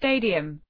stadium.